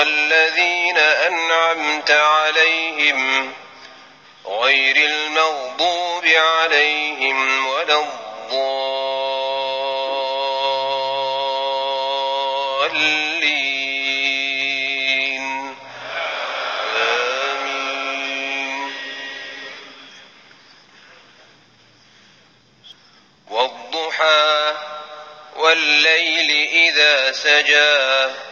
الذين أنعمت عليهم غير المغضوب عليهم ولا الضالين. آمين. والضحى والليل إذا سجاه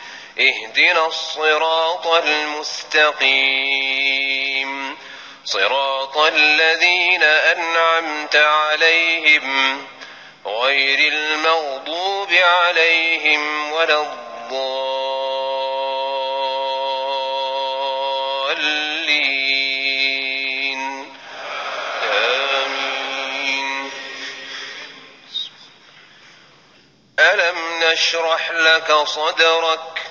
اهدنا الصراط المستقيم. صراط الذين أنعمت عليهم غير المغضوب عليهم ولا الضالين. آمين. ألم نشرح لك صدرك؟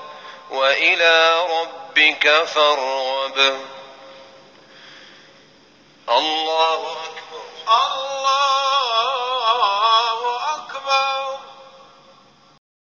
وإلى ربك فارغب. الله أكبر